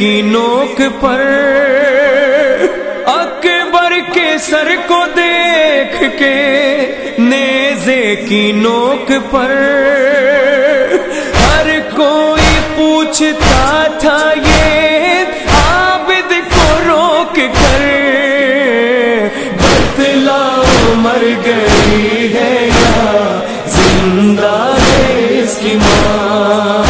کی نوک پر اکبر کے سر کو دیکھ کے نیزے کی نوک پر ہر کوئی پوچھتا تھا یہ عابد کو روک کر بتلا مر گئی ہے یا زندہ ہے اس کی ماں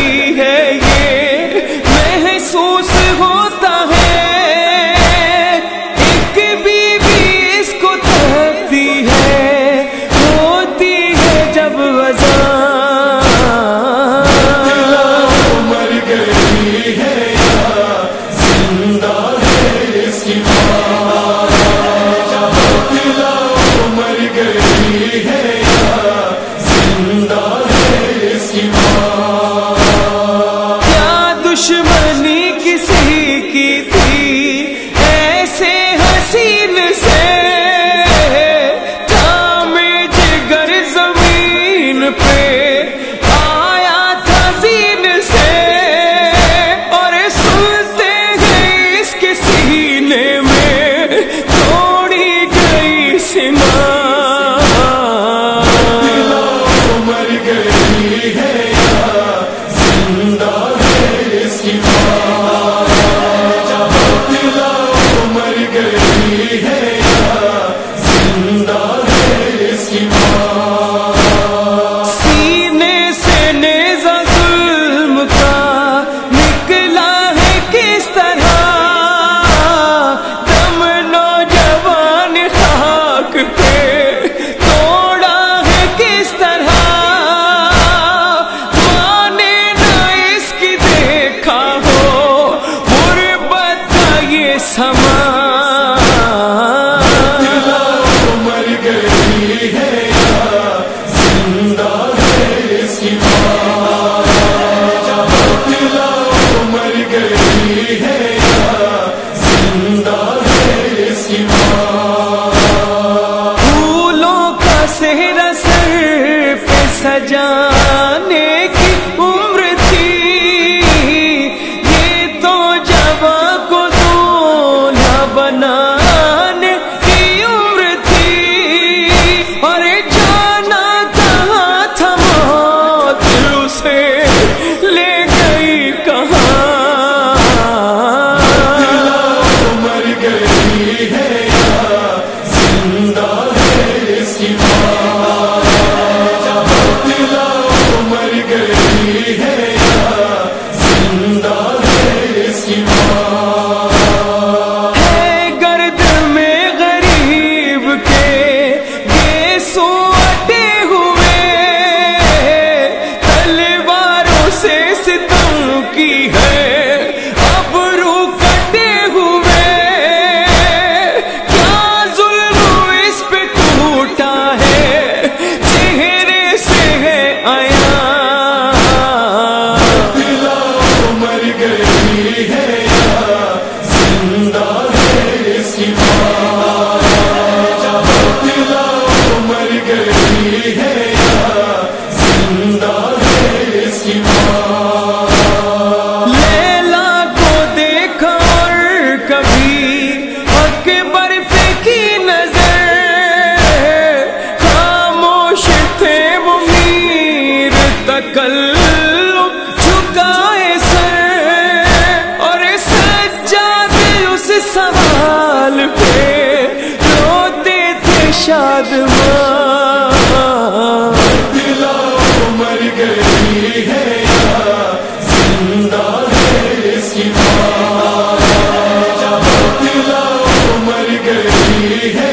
لگی ہے۔ دار میر تکلم جھکائے سر اور سجاد اس سوال پہ روتے تھے شاد دلا مر گئی ہے یا زندہ ہے اس کی مر گئی ہے